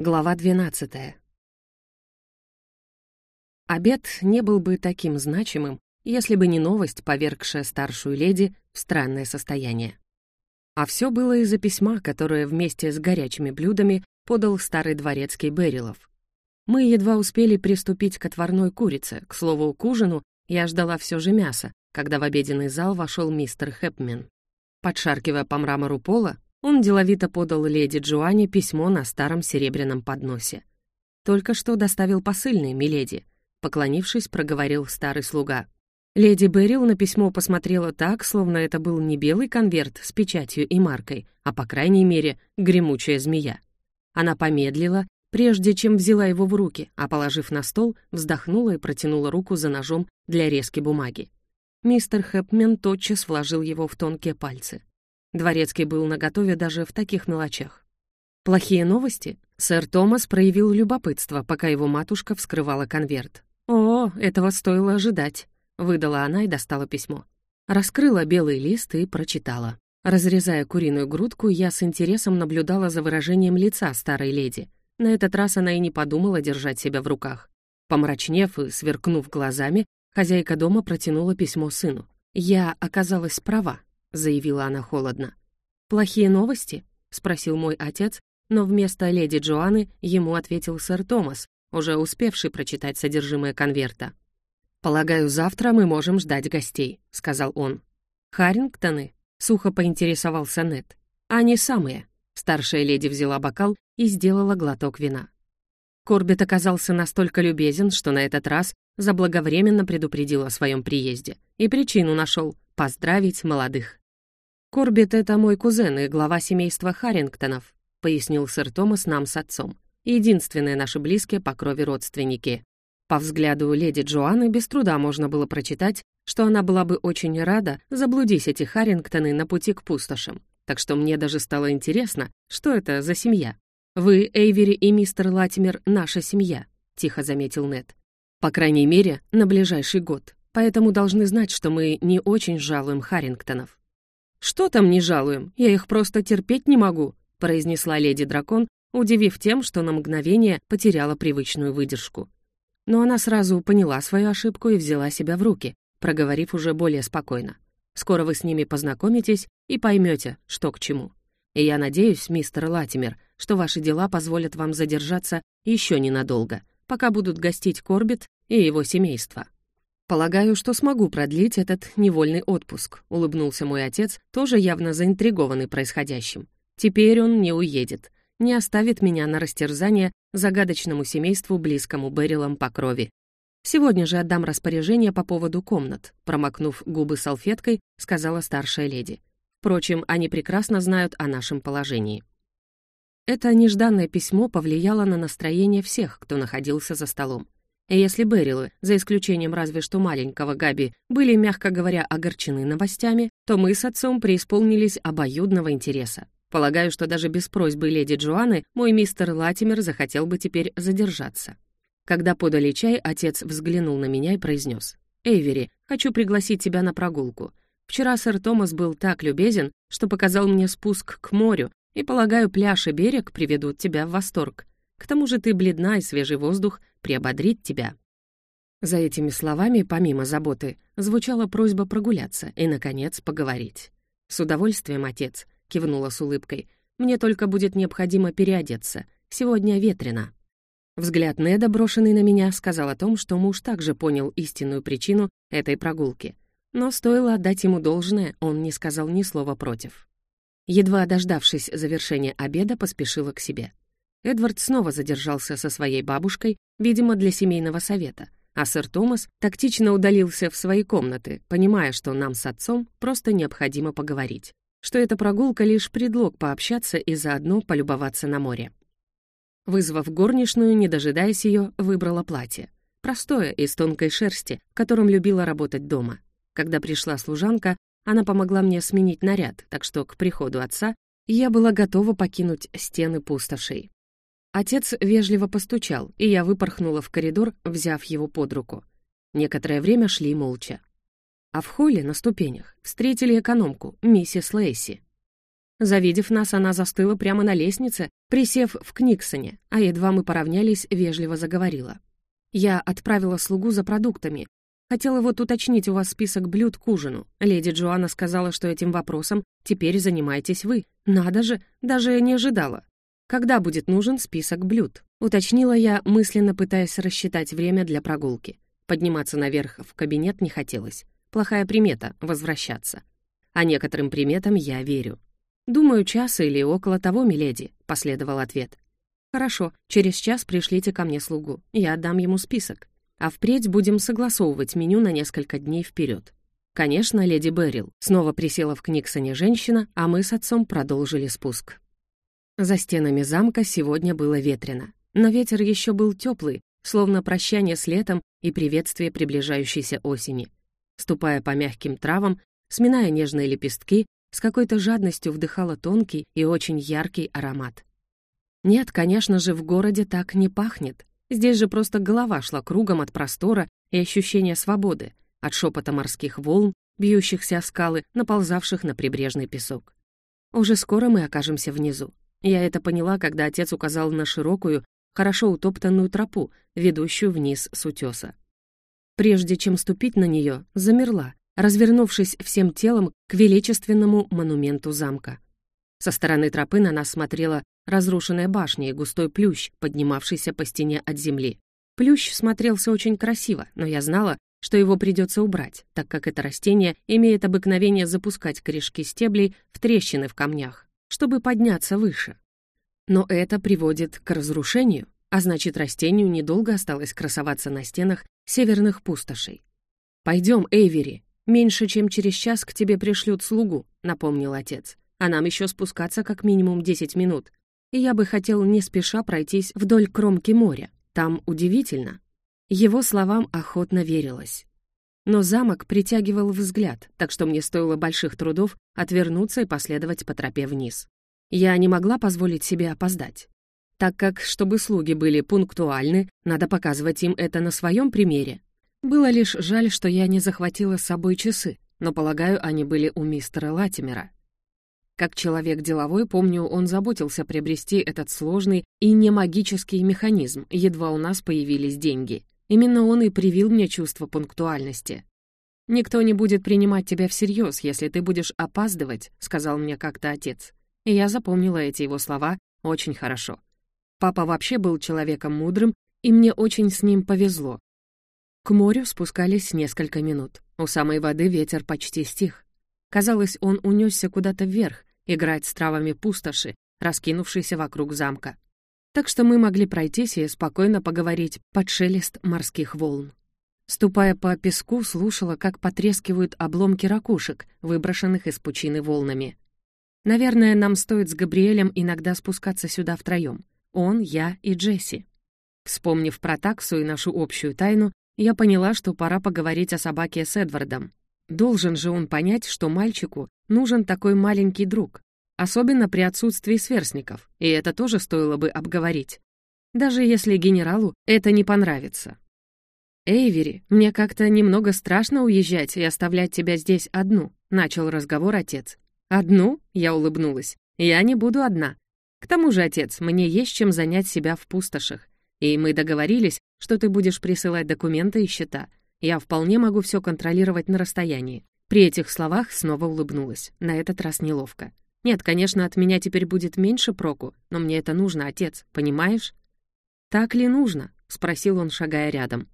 Глава 12. Обед не был бы таким значимым, если бы не новость, повергшая старшую леди в странное состояние. А все было из-за письма, которое вместе с горячими блюдами подал старый дворецкий Берилов. Мы едва успели приступить к отварной курице. К слову, к ужину я ждала все же мяса, когда в обеденный зал вошел мистер Хэпмен. Подшаркивая по мрамору пола, он деловито подал леди Джоанне письмо на старом серебряном подносе. «Только что доставил посыльный, миледи», — поклонившись, проговорил старый слуга. Леди Берил на письмо посмотрела так, словно это был не белый конверт с печатью и маркой, а, по крайней мере, гремучая змея. Она помедлила, прежде чем взяла его в руки, а, положив на стол, вздохнула и протянула руку за ножом для резки бумаги. Мистер Хэпмен тотчас вложил его в тонкие пальцы. Дворецкий был наготове даже в таких мелочах. Плохие новости? Сэр Томас проявил любопытство, пока его матушка вскрывала конверт. «О, этого стоило ожидать», — выдала она и достала письмо. Раскрыла белый лист и прочитала. Разрезая куриную грудку, я с интересом наблюдала за выражением лица старой леди. На этот раз она и не подумала держать себя в руках. Помрачнев и сверкнув глазами, хозяйка дома протянула письмо сыну. Я оказалась права. — заявила она холодно. «Плохие новости?» — спросил мой отец, но вместо леди Джоанны ему ответил сэр Томас, уже успевший прочитать содержимое конверта. «Полагаю, завтра мы можем ждать гостей», — сказал он. «Харрингтоны?» — сухо поинтересовался Нед. «Они самые». Старшая леди взяла бокал и сделала глоток вина. Корбет оказался настолько любезен, что на этот раз заблаговременно предупредил о своем приезде. И причину нашел — поздравить молодых. «Корбет — это мой кузен и глава семейства Харрингтонов», — пояснил сэр Томас нам с отцом. «Единственные наши близкие по крови родственники». По взгляду леди Джоанны без труда можно было прочитать, что она была бы очень рада заблудить эти Харрингтоны на пути к пустошам. Так что мне даже стало интересно, что это за семья. «Вы, Эйвери и мистер Латимер, наша семья», — тихо заметил Нед. «По крайней мере, на ближайший год. Поэтому должны знать, что мы не очень жалуем Харрингтонов. «Что там не жалуем? Я их просто терпеть не могу», произнесла леди Дракон, удивив тем, что на мгновение потеряла привычную выдержку. Но она сразу поняла свою ошибку и взяла себя в руки, проговорив уже более спокойно. «Скоро вы с ними познакомитесь и поймете, что к чему. И я надеюсь, мистер Латимер, что ваши дела позволят вам задержаться еще ненадолго, пока будут гостить Корбит и его семейство». «Полагаю, что смогу продлить этот невольный отпуск», — улыбнулся мой отец, тоже явно заинтригованный происходящим. «Теперь он не уедет, не оставит меня на растерзание загадочному семейству, близкому Берилам по крови. Сегодня же отдам распоряжение по поводу комнат», промокнув губы салфеткой, сказала старшая леди. «Впрочем, они прекрасно знают о нашем положении». Это нежданное письмо повлияло на настроение всех, кто находился за столом. Если Берилы, за исключением разве что маленького Габи, были, мягко говоря, огорчены новостями, то мы с отцом преисполнились обоюдного интереса. Полагаю, что даже без просьбы леди Джоанны мой мистер Латимер захотел бы теперь задержаться. Когда подали чай, отец взглянул на меня и произнес. «Эйвери, хочу пригласить тебя на прогулку. Вчера сэр Томас был так любезен, что показал мне спуск к морю, и, полагаю, пляж и берег приведут тебя в восторг. К тому же ты бледна, и свежий воздух приободрит тебя». За этими словами, помимо заботы, звучала просьба прогуляться и, наконец, поговорить. «С удовольствием, отец», — кивнула с улыбкой. «Мне только будет необходимо переодеться. Сегодня ветрено». Взгляд Неда, брошенный на меня, сказал о том, что муж также понял истинную причину этой прогулки. Но стоило отдать ему должное, он не сказал ни слова против. Едва дождавшись завершения обеда, поспешила к себе. Эдвард снова задержался со своей бабушкой, видимо, для семейного совета, а сэр Томас тактично удалился в свои комнаты, понимая, что нам с отцом просто необходимо поговорить, что эта прогулка — лишь предлог пообщаться и заодно полюбоваться на море. Вызвав горничную, не дожидаясь ее, выбрала платье. Простое, из тонкой шерсти, в котором любила работать дома. Когда пришла служанка, она помогла мне сменить наряд, так что к приходу отца я была готова покинуть стены пустошей. Отец вежливо постучал, и я выпорхнула в коридор, взяв его под руку. Некоторое время шли молча. А в холле на ступенях встретили экономку, миссис Лейси. Завидев нас, она застыла прямо на лестнице, присев в Книксоне, а едва мы поравнялись, вежливо заговорила. «Я отправила слугу за продуктами. Хотела вот уточнить у вас список блюд к ужину. Леди Джоанна сказала, что этим вопросом теперь занимаетесь вы. Надо же, даже не ожидала. Когда будет нужен список блюд?» Уточнила я, мысленно пытаясь рассчитать время для прогулки. Подниматься наверх в кабинет не хотелось. Плохая примета — возвращаться. А некоторым приметам я верю. «Думаю, час или около того, миледи», — последовал ответ. «Хорошо, через час пришлите ко мне слугу, я отдам ему список. А впредь будем согласовывать меню на несколько дней вперед. Конечно, леди Беррил. Снова присела в Книксоне женщина, а мы с отцом продолжили спуск. За стенами замка сегодня было ветрено, но ветер еще был теплый, словно прощание с летом и приветствие приближающейся осени. Ступая по мягким травам, сминая нежные лепестки, с какой-то жадностью вдыхала тонкий и очень яркий аромат. Нет, конечно же, в городе так не пахнет. Здесь же просто голова шла кругом от простора и ощущения свободы, от шепота морских волн, бьющихся о скалы, наползавших на прибрежный песок. Уже скоро мы окажемся внизу. Я это поняла, когда отец указал на широкую, хорошо утоптанную тропу, ведущую вниз с утеса. Прежде чем ступить на нее, замерла, развернувшись всем телом к величественному монументу замка. Со стороны тропы на нас смотрела разрушенная башня и густой плющ, поднимавшийся по стене от земли. Плющ смотрелся очень красиво, но я знала, что его придется убрать, так как это растение имеет обыкновение запускать корешки стеблей в трещины в камнях, чтобы подняться выше. Но это приводит к разрушению, а значит, растению недолго осталось красоваться на стенах северных пустошей. «Пойдем, Эйвери, меньше чем через час к тебе пришлют слугу», — напомнил отец. «А нам еще спускаться как минимум 10 минут. И я бы хотел не спеша пройтись вдоль кромки моря. Там удивительно». Его словам охотно верилось. Но замок притягивал взгляд, так что мне стоило больших трудов отвернуться и последовать по тропе вниз. Я не могла позволить себе опоздать. Так как, чтобы слуги были пунктуальны, надо показывать им это на своем примере. Было лишь жаль, что я не захватила с собой часы, но, полагаю, они были у мистера Латимера. Как человек деловой, помню, он заботился приобрести этот сложный и не магический механизм, едва у нас появились деньги. Именно он и привил мне чувство пунктуальности. «Никто не будет принимать тебя всерьез, если ты будешь опаздывать», — сказал мне как-то отец. И я запомнила эти его слова очень хорошо. Папа вообще был человеком мудрым, и мне очень с ним повезло. К морю спускались несколько минут. У самой воды ветер почти стих. Казалось, он унесся куда-то вверх, играть с травами пустоши, раскинувшейся вокруг замка. Так что мы могли пройтись и спокойно поговорить под шелест морских волн. Ступая по песку, слушала, как потрескивают обломки ракушек, выброшенных из пучины волнами. Наверное, нам стоит с Габриэлем иногда спускаться сюда втроем. Он, я и Джесси. Вспомнив про таксу и нашу общую тайну, я поняла, что пора поговорить о собаке с Эдвардом. Должен же он понять, что мальчику нужен такой маленький друг, особенно при отсутствии сверстников, и это тоже стоило бы обговорить. Даже если генералу это не понравится. «Эйвери, мне как-то немного страшно уезжать и оставлять тебя здесь одну», — начал разговор отец. «Одну?» — я улыбнулась. «Я не буду одна. К тому же, отец, мне есть чем занять себя в пустошах. И мы договорились, что ты будешь присылать документы и счета. Я вполне могу все контролировать на расстоянии». При этих словах снова улыбнулась, на этот раз неловко. «Нет, конечно, от меня теперь будет меньше проку, но мне это нужно, отец, понимаешь?» «Так ли нужно?» — спросил он, шагая рядом.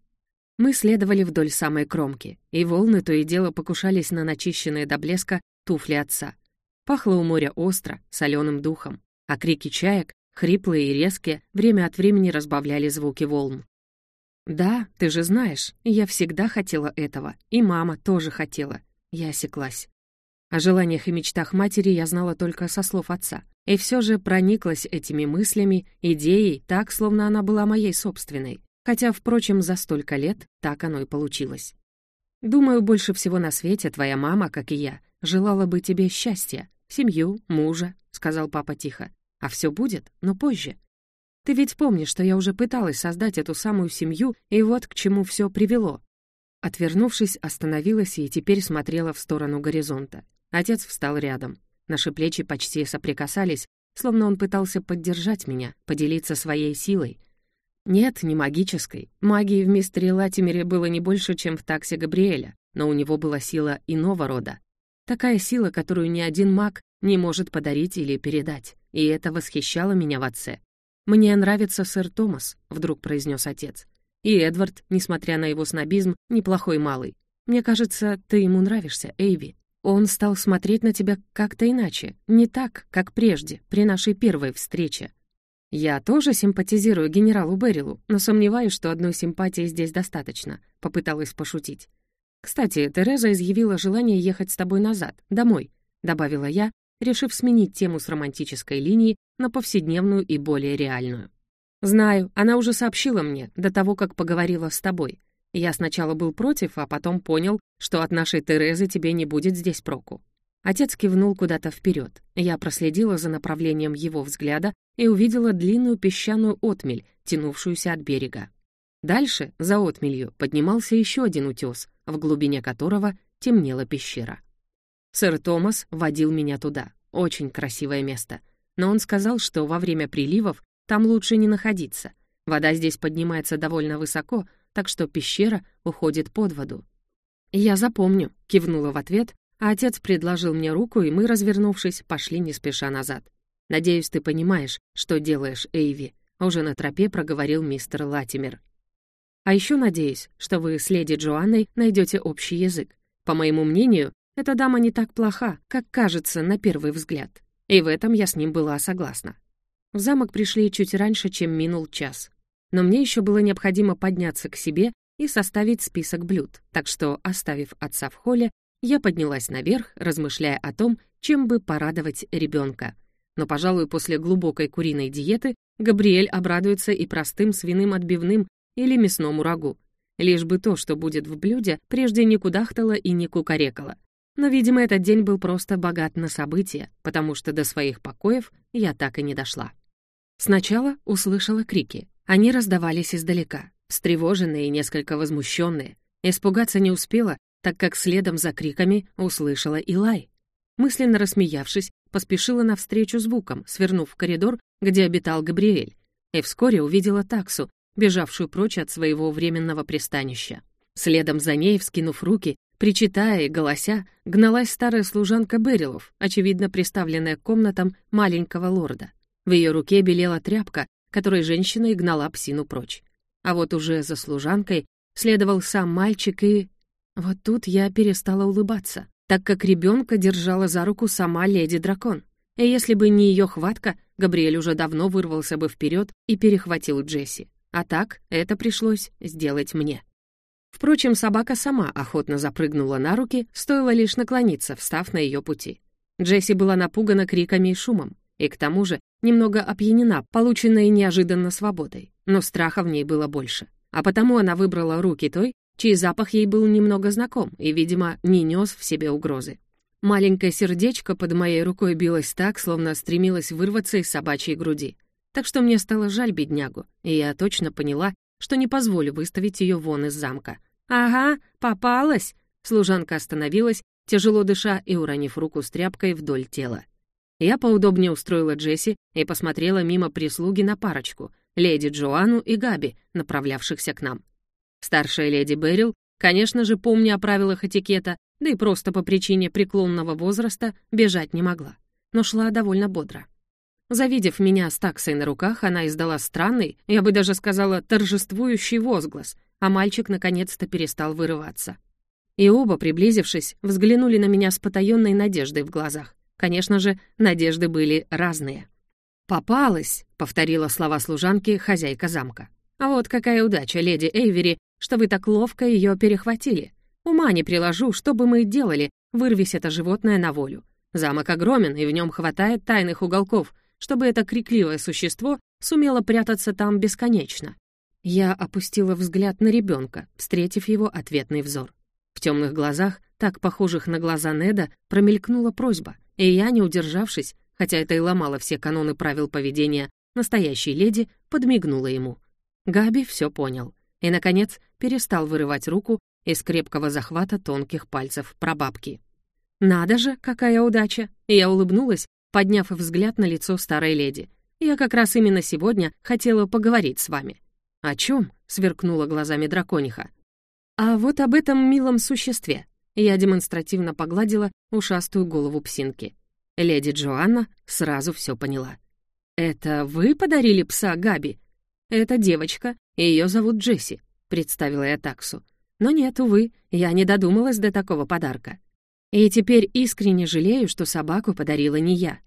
Мы следовали вдоль самой кромки, и волны то и дело покушались на начищенные до блеска туфли отца. Пахло у моря остро, соленым духом, а крики чаек, хриплые и резкие, время от времени разбавляли звуки волн. «Да, ты же знаешь, я всегда хотела этого, и мама тоже хотела». Я осеклась. О желаниях и мечтах матери я знала только со слов отца, и все же прониклась этими мыслями, идеей, так, словно она была моей собственной. Хотя, впрочем, за столько лет так оно и получилось. Думаю, больше всего на свете твоя мама, как и я, желала бы тебе счастья, семью, мужа», — сказал папа тихо. «А все будет, но позже. Ты ведь помнишь, что я уже пыталась создать эту самую семью, и вот к чему все привело». Отвернувшись, остановилась и теперь смотрела в сторону горизонта. Отец встал рядом. Наши плечи почти соприкасались, словно он пытался поддержать меня, поделиться своей силой. Нет, не магической. Магии в мистере Латимере было не больше, чем в таксе Габриэля, но у него была сила иного рода. Такая сила, которую ни один маг не может подарить или передать. И это восхищало меня в отце. «Мне нравится сэр Томас», — вдруг произнес отец. «И Эдвард, несмотря на его снобизм, неплохой малый. Мне кажется, ты ему нравишься, Эйви. Он стал смотреть на тебя как-то иначе, не так, как прежде, при нашей первой встрече. Я тоже симпатизирую генералу Берилу, но сомневаюсь, что одной симпатии здесь достаточно», — попыталась пошутить. «Кстати, Тереза изъявила желание ехать с тобой назад, домой», — добавила я, решив сменить тему с романтической линии на повседневную и более реальную. «Знаю, она уже сообщила мне до того, как поговорила с тобой. Я сначала был против, а потом понял, что от нашей Терезы тебе не будет здесь проку». Отец кивнул куда-то вперед. Я проследила за направлением его взгляда и увидела длинную песчаную отмель, тянувшуюся от берега. Дальше, за отмелью, поднимался еще один утес, в глубине которого темнела пещера. Сэр Томас водил меня туда. Очень красивое место. Но он сказал, что во время приливов там лучше не находиться. Вода здесь поднимается довольно высоко, так что пещера уходит под воду. «Я запомню», — кивнула в ответ, а отец предложил мне руку, и мы, развернувшись, пошли не спеша назад. «Надеюсь, ты понимаешь, что делаешь, Эйви», — уже на тропе проговорил мистер Латимер. «А еще надеюсь, что вы с леди Джоанной найдете общий язык. По моему мнению, эта дама не так плоха, как кажется на первый взгляд. И в этом я с ним была согласна. В замок пришли чуть раньше, чем минул час. Но мне еще было необходимо подняться к себе и составить список блюд, так что, оставив отца в холле, я поднялась наверх, размышляя о том, чем бы порадовать ребенка. Но, пожалуй, после глубокой куриной диеты Габриэль обрадуется и простым свиным отбивным или мясному рагу. Лишь бы то, что будет в блюде, прежде не кудахтало и не кукарекало. Но, видимо, этот день был просто богат на события, потому что до своих покоев я так и не дошла. Сначала услышала крики. Они раздавались издалека, встревоженные и несколько возмущенные. Испугаться не успела, так как следом за криками услышала Илай. Мысленно рассмеявшись, поспешила навстречу звукам, свернув в коридор, где обитал Габриэль, и вскоре увидела таксу, бежавшую прочь от своего временного пристанища. Следом за ней, вскинув руки, Причитая и голося, гналась старая служанка Берилов, очевидно приставленная к комнатам маленького лорда. В ее руке белела тряпка, которой женщина и гнала псину прочь. А вот уже за служанкой следовал сам мальчик и... Вот тут я перестала улыбаться, так как ребенка держала за руку сама леди-дракон. И если бы не ее хватка, Габриэль уже давно вырвался бы вперед и перехватил Джесси. А так это пришлось сделать мне. Впрочем, собака сама охотно запрыгнула на руки, стоило лишь наклониться, встав на ее пути. Джесси была напугана криками и шумом, и к тому же немного опьянена, полученной неожиданно свободой, но страха в ней было больше. А потому она выбрала руки той, чей запах ей был немного знаком и, видимо, не нес в себе угрозы. Маленькое сердечко под моей рукой билось так, словно стремилось вырваться из собачьей груди. Так что мне стало жаль беднягу, и я точно поняла, что не позволю выставить ее вон из замка, «Ага, попалась!» Служанка остановилась, тяжело дыша и уронив руку с тряпкой вдоль тела. Я поудобнее устроила Джесси и посмотрела мимо прислуги на парочку, леди Джоанну и Габи, направлявшихся к нам. Старшая леди Берил, конечно же, помня о правилах этикета, да и просто по причине преклонного возраста, бежать не могла, но шла довольно бодро. Завидев меня с таксой на руках, она издала странный, я бы даже сказала, торжествующий возглас, а мальчик наконец-то перестал вырываться. И оба, приблизившись, взглянули на меня с потаённой надеждой в глазах. Конечно же, надежды были разные. «Попалась», — повторила слова служанки хозяйка замка. «А вот какая удача, леди Эйвери, что вы так ловко её перехватили. Ума не приложу, что бы мы делали, вырвись это животное на волю. Замок огромен, и в нём хватает тайных уголков, чтобы это крикливое существо сумело прятаться там бесконечно. Я опустила взгляд на ребенка, встретив его ответный взор. В темных глазах, так похожих на глаза Неда, промелькнула просьба, и я, не удержавшись, хотя это и ломало все каноны правил поведения настоящей леди, подмигнула ему. Габи все понял и, наконец, перестал вырывать руку из крепкого захвата тонких пальцев прабабки. «Надо же, какая удача!» Я улыбнулась, подняв взгляд на лицо старой леди. «Я как раз именно сегодня хотела поговорить с вами». «О чем?» — сверкнула глазами дракониха. «А вот об этом милом существе». Я демонстративно погладила ушастую голову псинки. Леди Джоанна сразу все поняла. «Это вы подарили пса Габи?» «Это девочка, ее зовут Джесси», — представила я таксу. Но нет, увы, я не додумалась до такого подарка. И теперь искренне жалею, что собаку подарила не я.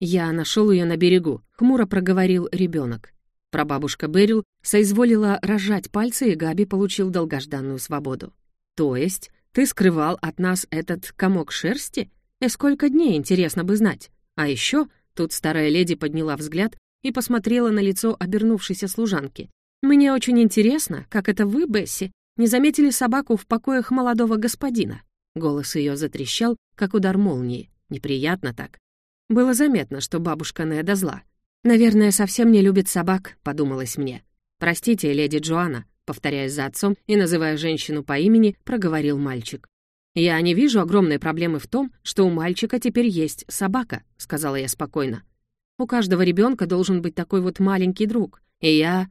Я нашел ее на берегу, хмуро проговорил ребенок. Прабабушка Берил соизволила разжать пальцы, и Габи получил долгожданную свободу. То есть ты скрывал от нас этот комок шерсти? И сколько дней, интересно бы знать. А еще тут старая леди подняла взгляд и посмотрела на лицо обернувшейся служанки. «Мне очень интересно, как это вы, Бесси, не заметили собаку в покоях молодого господина?» Голос ее затрещал, как удар молнии. Неприятно так. Было заметно, что бабушка Неда зла. «Наверное, совсем не любит собак», — подумалось мне. «Простите, леди Джоанна», — повторяясь за отцом и называя женщину по имени, проговорил мальчик. «Я не вижу огромной проблемы в том, что у мальчика теперь есть собака», — сказала я спокойно. «У каждого ребенка должен быть такой вот маленький друг. И я...»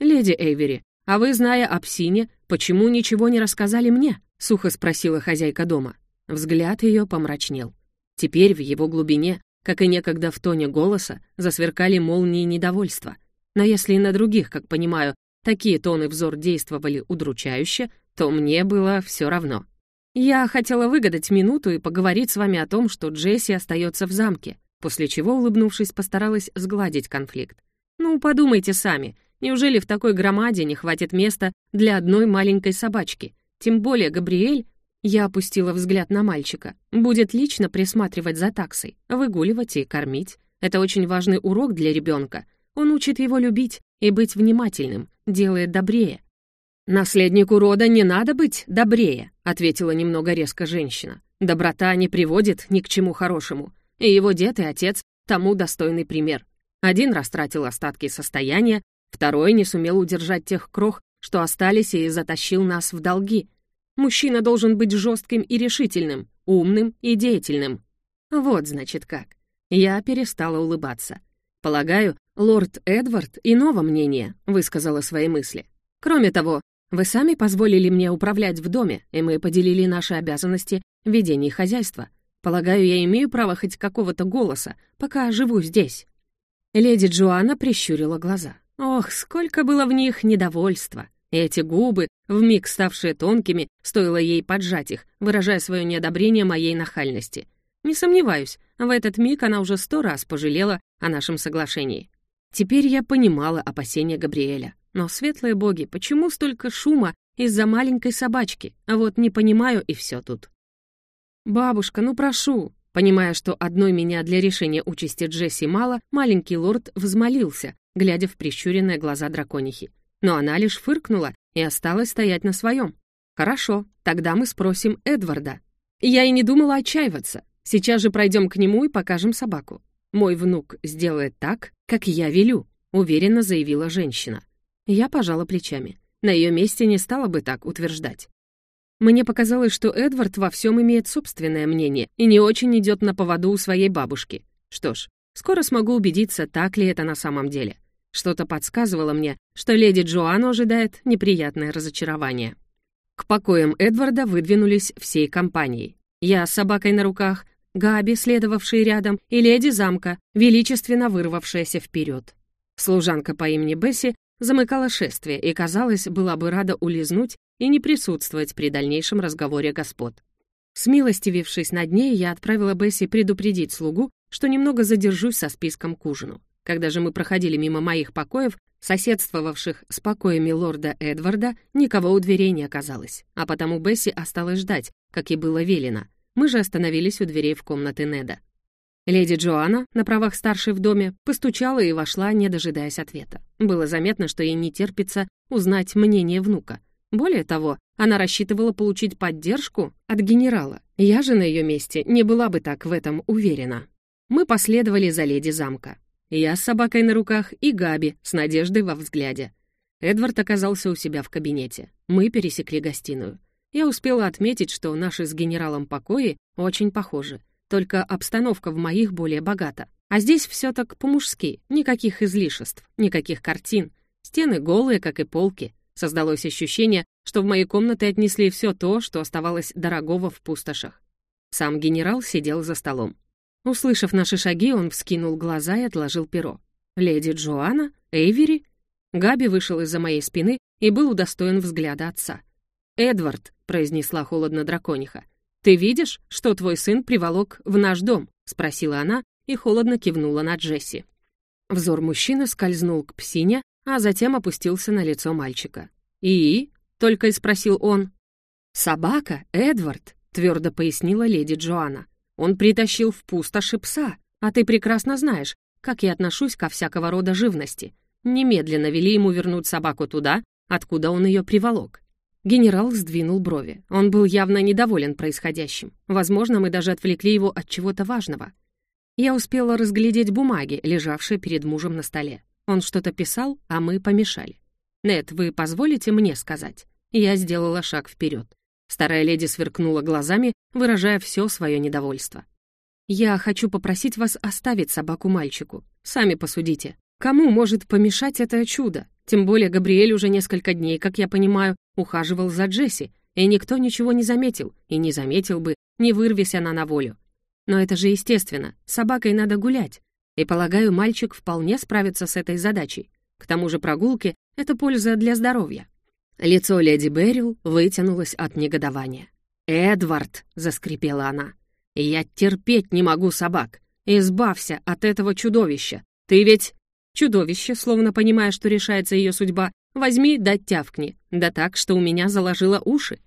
«Леди Эйвери, а вы, зная о псине, почему ничего не рассказали мне?» — сухо спросила хозяйка дома. Взгляд ее помрачнел. Теперь в его глубине, как и некогда в тоне голоса, засверкали молнии недовольства. Но если и на других, как понимаю, такие тоны взор действовали удручающе, то мне было все равно. Я хотела выгадать минуту и поговорить с вами о том, что Джесси остается в замке, после чего, улыбнувшись, постаралась сгладить конфликт. Ну, подумайте сами, Неужели в такой громаде не хватит места для одной маленькой собачки? Тем более Габриэль, я опустила взгляд на мальчика, будет лично присматривать за таксой, выгуливать и кормить. Это очень важный урок для ребенка. Он учит его любить и быть внимательным, делает добрее. «Наследнику рода не надо быть добрее», — ответила немного резко женщина. «Доброта не приводит ни к чему хорошему, и его дед и отец тому достойный пример. Один растратил остатки состояния, Второй не сумел удержать тех крох, что остались, и затащил нас в долги. Мужчина должен быть жестким и решительным, умным и деятельным. Вот, значит, как. Я перестала улыбаться. Полагаю, лорд Эдвард иного мнения, высказала свои мысли. Кроме того, вы сами позволили мне управлять в доме, и мы поделили наши обязанности в ведении хозяйства. Полагаю, я имею право хоть какого-то голоса, пока живу здесь». Леди Джоанна прищурила глаза. Ох, сколько было в них недовольства. Эти губы, вмиг ставшие тонкими, стоило ей поджать их, выражая свое неодобрение моей нахальности. Не сомневаюсь, в этот миг она уже сто раз пожалела о нашем соглашении. Теперь я понимала опасения Габриэля. Но, светлые боги, почему столько шума из-за маленькой собачки? А вот не понимаю, и все тут. «Бабушка, ну прошу!» Понимая, что одной меня для решения участи Джесси мало, маленький лорд взмолился, глядя в прищуренные глаза драконихи. Но она лишь фыркнула и осталась стоять на своем. «Хорошо, тогда мы спросим Эдварда». Я и не думала отчаиваться. Сейчас же пройдем к нему и покажем собаку. Мой внук сделает так, как я велю», — уверенно заявила женщина. Я пожала плечами. На ее месте не стала бы так утверждать. Мне показалось, что Эдвард во всем имеет собственное мнение и не очень идет на поводу у своей бабушки. Что ж, скоро смогу убедиться, так ли это на самом деле. Что-то подсказывало мне, что леди Джоанну ожидает неприятное разочарование. К покоям Эдварда выдвинулись всей компанией. Я с собакой на руках, Габи, следовавший рядом, и леди замка, величественно вырвавшаяся вперед. Служанка по имени Бесси замыкала шествие и, казалось, была бы рада улизнуть и не присутствовать при дальнейшем разговоре господ. Смилостивившись над ней, я отправила Бесси предупредить слугу, что немного задержусь со списком к ужину. Когда же мы проходили мимо моих покоев, соседствовавших с покоями лорда Эдварда, никого у дверей не оказалось, а потому Бесси осталась ждать, как и было велено. Мы же остановились у дверей в комнаты Неда. Леди Джоанна, на правах старшей в доме, постучала и вошла, не дожидаясь ответа. Было заметно, что ей не терпится узнать мнение внука. Более того, она рассчитывала получить поддержку от генерала. Я же на ее месте не была бы так в этом уверена. Мы последовали за леди замка. Я с собакой на руках и Габи с надеждой во взгляде. Эдвард оказался у себя в кабинете. Мы пересекли гостиную. Я успела отметить, что наши с генералом покои очень похожи, только обстановка в моих более богата. А здесь все так по-мужски, никаких излишеств, никаких картин. Стены голые, как и полки. Создалось ощущение, что в мои комнаты отнесли все то, что оставалось дорогого в пустошах. Сам генерал сидел за столом. Услышав наши шаги, он вскинул глаза и отложил перо. «Леди Джоанна? Эйвери?» Габи вышел из-за моей спины и был удостоен взгляда отца. «Эдвард», — произнесла холодно дракониха, «ты видишь, что твой сын приволок в наш дом?» — спросила она и холодно кивнула на Джесси. Взор мужчины скользнул к псине, а затем опустился на лицо мальчика. «И?» — только и спросил он. «Собака, Эдвард», — твердо пояснила леди Джоанна. «Он притащил в пустоши пса, а ты прекрасно знаешь, как я отношусь ко всякого рода живности. Немедленно вели ему вернуть собаку туда, откуда он ее приволок. Генерал сдвинул брови. Он был явно недоволен происходящим. Возможно, мы даже отвлекли его от чего-то важного. Я успела разглядеть бумаги, лежавшие перед мужем на столе. Он что-то писал, а мы помешали. «Нет, вы позволите мне сказать?» Я сделала шаг вперед. Старая леди сверкнула глазами, выражая все свое недовольство. «Я хочу попросить вас оставить собаку мальчику. Сами посудите. Кому может помешать это чудо? Тем более Габриэль уже несколько дней, как я понимаю, ухаживал за Джесси, и никто ничего не заметил, и не заметил бы, не вырвись она на волю. Но это же естественно, с собакой надо гулять, и, полагаю, мальчик вполне справится с этой задачей. К тому же прогулки — это польза для здоровья. Лицо леди Беррил вытянулось от негодования. «Эдвард!» — заскрипела она. «Я терпеть не могу собак. Избавься от этого чудовища. Ты ведь...» Чудовище, словно понимая, что решается ее судьба, возьми да тявкни, да так, что у меня заложило уши.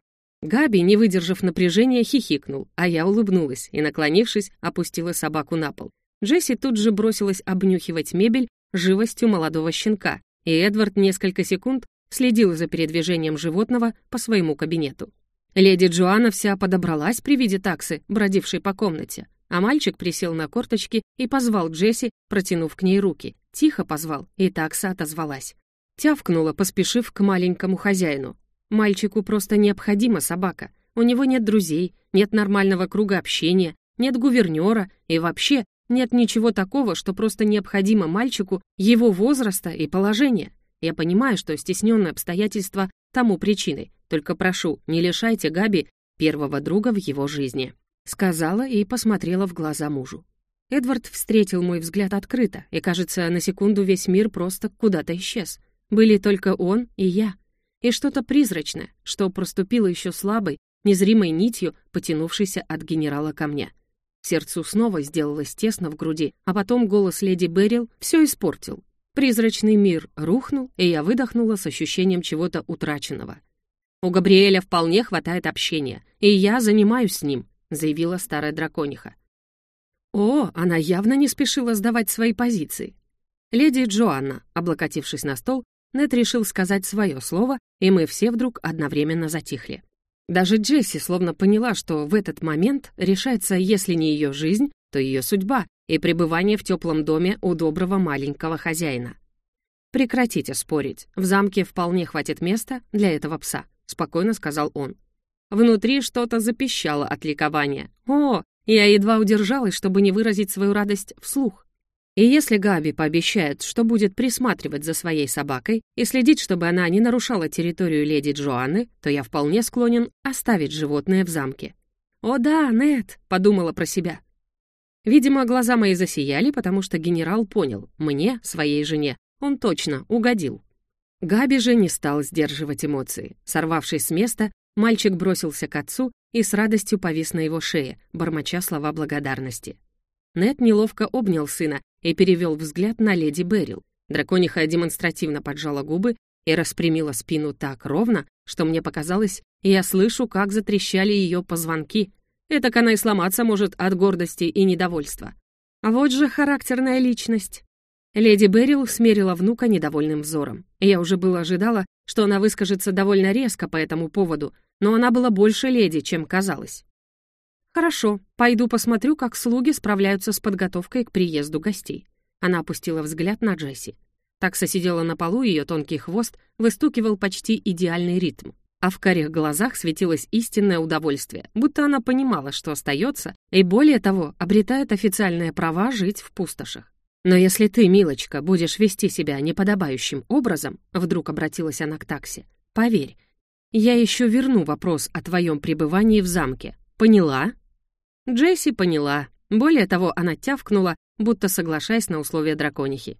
Габи, не выдержав напряжения, хихикнул, а я улыбнулась и, наклонившись, опустила собаку на пол. Джесси тут же бросилась обнюхивать мебель живостью молодого щенка, и Эдвард несколько секунд следил за передвижением животного по своему кабинету. Леди Джоанна вся подобралась при виде таксы, бродившей по комнате, а мальчик присел на корточки и позвал Джесси, протянув к ней руки. Тихо позвал, и такса отозвалась. Тявкнула, поспешив к маленькому хозяину. Мальчику просто необходима собака. У него нет друзей, нет нормального круга общения, нет гувернера и вообще нет ничего такого, что просто необходимо мальчику его возраста и положения. Я понимаю, что стесненные обстоятельства тому причиной, только прошу, не лишайте Габи первого друга в его жизни», — сказала и посмотрела в глаза мужу. Эдвард встретил мой взгляд открыто, и, кажется, на секунду весь мир просто куда-то исчез. Были только он и я. И что-то призрачное, что проступило еще слабой, незримой нитью, потянувшейся от генерала ко мне. Сердцу снова сделалось тесно в груди, а потом голос леди Беррил все испортил. Призрачный мир рухнул, и я выдохнула с ощущением чего-то утраченного. «У Габриэля вполне хватает общения, и я занимаюсь с ним», заявила старая дракониха. О, она явно не спешила сдавать свои позиции. Леди Джоанна, облокотившись на стол, Нед решил сказать свое слово, и мы все вдруг одновременно затихли. Даже Джесси словно поняла, что в этот момент решается, если не ее жизнь, то ее судьба и пребывание в теплом доме у доброго маленького хозяина. «Прекратите спорить. В замке вполне хватит места для этого пса», — спокойно сказал он. Внутри что-то запищало от ликования. «О, я едва удержалась, чтобы не выразить свою радость вслух. И если Габи пообещает, что будет присматривать за своей собакой и следить, чтобы она не нарушала территорию леди Джоанны, то я вполне склонен оставить животное в замке. «О да, Нет», — подумала про себя. Видимо, глаза мои засияли, потому что генерал понял, мне, своей жене, он точно угодил. Габи же не стал сдерживать эмоции. Сорвавшись с места, мальчик бросился к отцу и с радостью повис на его шее, бормоча слова благодарности. Нед неловко обнял сына и перевел взгляд на леди Беррил. Дракониха демонстративно поджала губы и распрямила спину так ровно, что мне показалось, я слышу, как затрещали ее позвонки. Этак она и сломаться может от гордости и недовольства. А вот же характерная личность. Леди Беррил смерила внука недовольным взором. Я уже было ожидала, что она выскажется довольно резко по этому поводу, но она была больше леди, чем казалось. «Хорошо, пойду посмотрю, как слуги справляются с подготовкой к приезду гостей». Она опустила взгляд на Джесси. Такса сидела на полу, ее тонкий хвост выстукивал почти идеальный ритм. а в карих глазах светилось истинное удовольствие, будто она понимала, что остается, и более того, обретает официальные права жить в пустошах. «Но если ты, милочка, будешь вести себя неподобающим образом», вдруг обратилась она к такси, «поверь, я еще верну вопрос о твоем пребывании в замке. Поняла?» Джесси поняла. Более того, она тявкнула, будто соглашаясь на условия драконихи.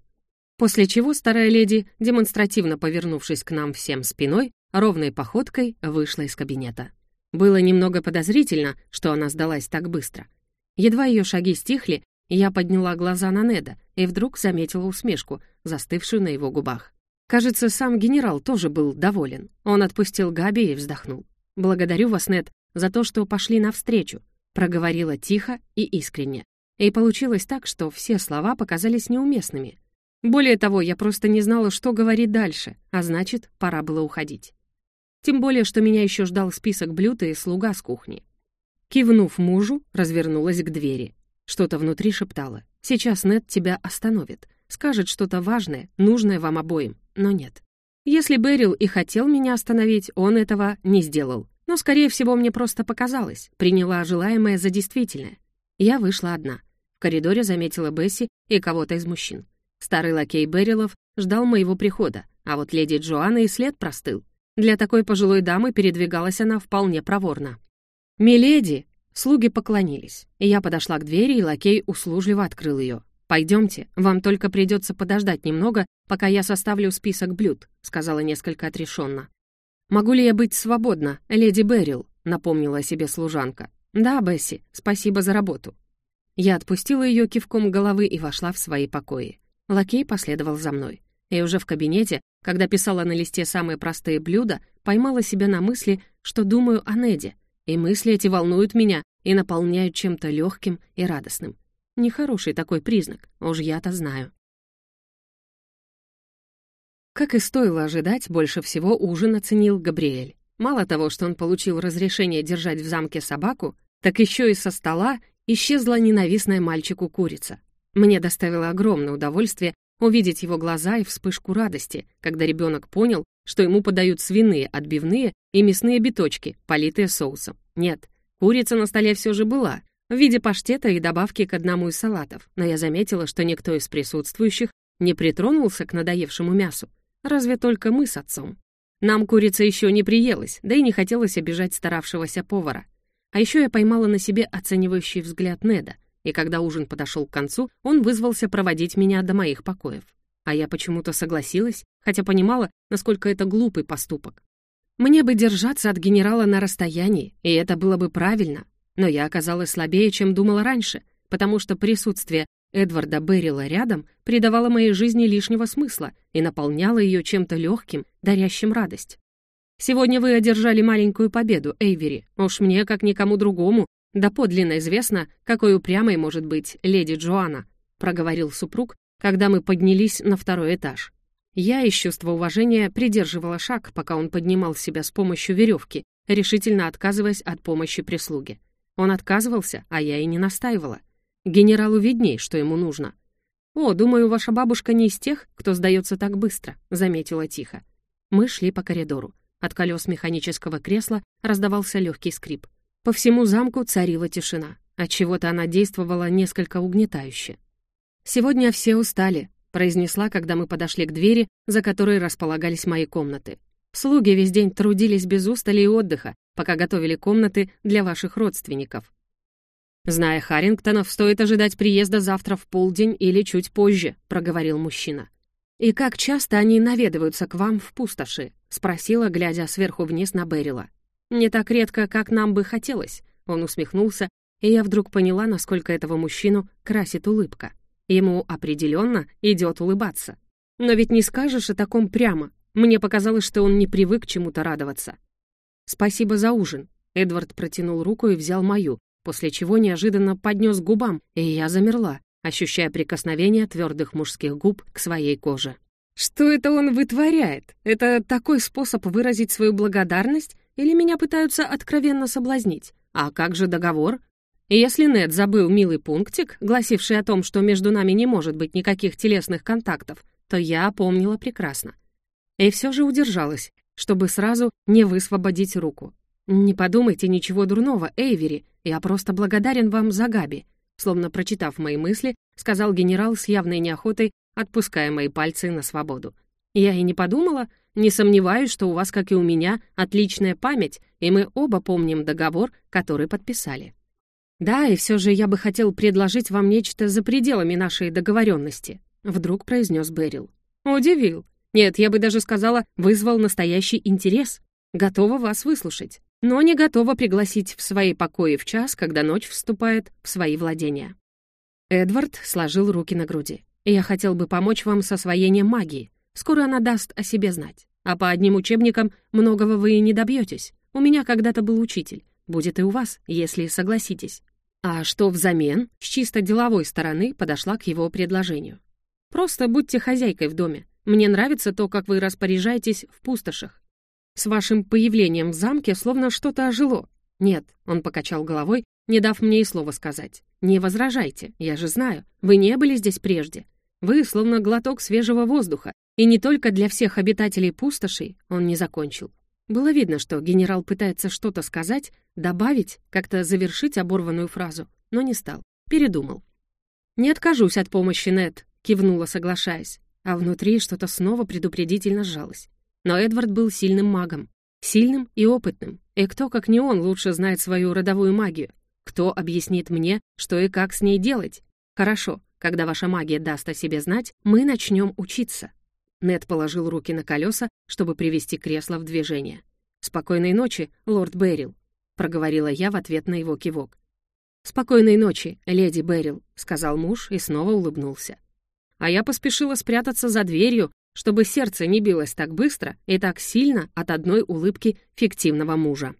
После чего старая леди, демонстративно повернувшись к нам всем спиной, ровной походкой вышла из кабинета. Было немного подозрительно, что она сдалась так быстро. Едва ее шаги стихли, я подняла глаза на Неда и вдруг заметила усмешку, застывшую на его губах. Кажется, сам генерал тоже был доволен. Он отпустил Габи и вздохнул. «Благодарю вас, Нед, за то, что пошли навстречу», проговорила тихо и искренне. И получилось так, что все слова показались неуместными. Более того, я просто не знала, что говорить дальше, а значит, пора было уходить. Тем более, что меня еще ждал список блюд и слуга с кухни. Кивнув мужу, развернулась к двери. Что-то внутри шептало. «Сейчас Нед тебя остановит. Скажет что-то важное, нужное вам обоим. Но нет. Если Берил и хотел меня остановить, он этого не сделал. Но, скорее всего, мне просто показалось. Приняла желаемое за действительное. Я вышла одна. В коридоре заметила Бесси и кого-то из мужчин. Старый лакей Берилов ждал моего прихода, а вот леди Джоанна и след простыл. Для такой пожилой дамы передвигалась она вполне проворно. «Миледи!» Слуги поклонились, я подошла к двери, и лакей услужливо открыл ее. «Пойдемте, вам только придется подождать немного, пока я составлю список блюд», сказала несколько отрешенно. «Могу ли я быть свободна, леди Беррил?» напомнила о себе служанка. «Да, Бесси, спасибо за работу». Я отпустила ее кивком головы и вошла в свои покои. Лакей последовал за мной. И уже в кабинете, когда писала на листе самые простые блюда, поймала себя на мысли, что думаю о Неде. И мысли эти волнуют меня и наполняют чем-то легким и радостным. Нехороший такой признак, уж я-то знаю. Как и стоило ожидать, больше всего ужин оценил Габриэль. Мало того, что он получил разрешение держать в замке собаку, так еще и со стола исчезла ненавистная мальчику курица. Мне доставило огромное удовольствие увидеть его глаза и вспышку радости, когда ребенок понял, что ему подают свиные отбивные и мясные биточки, политые соусом. Нет, курица на столе все же была, в виде паштета и добавки к одному из салатов, но я заметила, что никто из присутствующих не притронулся к надоевшему мясу, разве только мы с отцом. Нам курица еще не приелась, да и не хотелось обижать старавшегося повара. А еще я поймала на себе оценивающий взгляд Неда, и когда ужин подошел к концу, он вызвался проводить меня до моих покоев. А я почему-то согласилась, хотя понимала, насколько это глупый поступок. Мне бы держаться от генерала на расстоянии, и это было бы правильно, но я оказалась слабее, чем думала раньше, потому что присутствие Эдварда Беррила рядом придавало моей жизни лишнего смысла и наполняло ее чем-то легким, дарящим радость. «Сегодня вы одержали маленькую победу, Эйвери. Уж мне, как никому другому, «Да подлинно известно, какой упрямой может быть леди Джоанна», проговорил супруг, когда мы поднялись на второй этаж. Я из чувства уважения придерживала шаг, пока он поднимал себя с помощью веревки, решительно отказываясь от помощи прислуги. Он отказывался, а я и не настаивала. Генералу видней, что ему нужно. «О, думаю, ваша бабушка не из тех, кто сдается так быстро», — заметила тихо. Мы шли по коридору. От колес механического кресла раздавался легкий скрип. По всему замку царила тишина, отчего-то она действовала несколько угнетающе. «Сегодня все устали», — произнесла, когда мы подошли к двери, за которой располагались мои комнаты. «Слуги весь день трудились без устали и отдыха, пока готовили комнаты для ваших родственников. «Зная Харрингтонов, стоит ожидать приезда завтра в полдень или чуть позже», — проговорил мужчина. «И как часто они наведываются к вам в пустоши?» — спросила, глядя сверху вниз на Берила. «Не так редко, как нам бы хотелось», — он усмехнулся, и я вдруг поняла, насколько этого мужчину красит улыбка. Ему определенно идет улыбаться. Но ведь не скажешь о таком прямо. Мне показалось, что он не привык чему-то радоваться. «Спасибо за ужин». Эдвард протянул руку и взял мою, после чего неожиданно поднес губам, и я замерла, ощущая прикосновение твердых мужских губ к своей коже. Что это он вытворяет? Это такой способ выразить свою благодарность или меня пытаются откровенно соблазнить? А как же договор? Если Нед забыл милый пунктик, гласивший о том, что между нами не может быть никаких телесных контактов, то я помнила прекрасно. И все же удержалась, чтобы сразу не высвободить руку. «Не подумайте ничего дурного, Эйвери, я просто благодарен вам за Габи», словно прочитав мои мысли, сказал генерал с явной неохотой, отпуская мои пальцы на свободу. «Я и не подумала, не сомневаюсь, что у вас, как и у меня, отличная память, и мы оба помним договор, который подписали. Да, и все же я бы хотел предложить вам нечто за пределами нашей договоренности», вдруг произнес Берил. «Удивил. Нет, я бы даже сказала, вызвал настоящий интерес. Готова вас выслушать, но не готова пригласить в свои покои в час, когда ночь вступает в свои владения». Эдвард сложил руки на груди. «Я хотел бы помочь вам с освоением магии. Скоро она даст о себе знать. А по одним учебникам многого вы и не добьетесь. У меня когда-то был учитель. Будет и у вас, если согласитесь. А что взамен, с чисто деловой стороны подошла к его предложению. Просто будьте хозяйкой в доме. Мне нравится то, как вы распоряжаетесь в пустошах. С вашим появлением в замке словно что-то ожило. Нет, он покачал головой, не дав мне и слова сказать. Не возражайте, я же знаю, вы не были здесь прежде. Вы словно глоток свежего воздуха, и не только для всех обитателей пустошей он не закончил. Было видно, что генерал пытается что-то сказать, добавить, как-то завершить оборванную фразу, но не стал, передумал. «Не откажусь от помощи, Нет, кивнула, соглашаясь, а внутри что-то снова предупредительно сжалось. Но Эдвард был сильным магом, сильным и опытным, и кто, как не он, лучше знает свою родовую магию? Кто объяснит мне, что и как с ней делать? Хорошо, когда ваша магия даст о себе знать, мы начнем учиться. Нед положил руки на колеса, чтобы привести кресло в движение. «Спокойной ночи, лорд Беррил», — проговорила я в ответ на его кивок. «Спокойной ночи, леди Беррил», — сказал муж и снова улыбнулся. А я поспешила спрятаться за дверью, чтобы сердце не билось так быстро и так сильно от одной улыбки фиктивного мужа.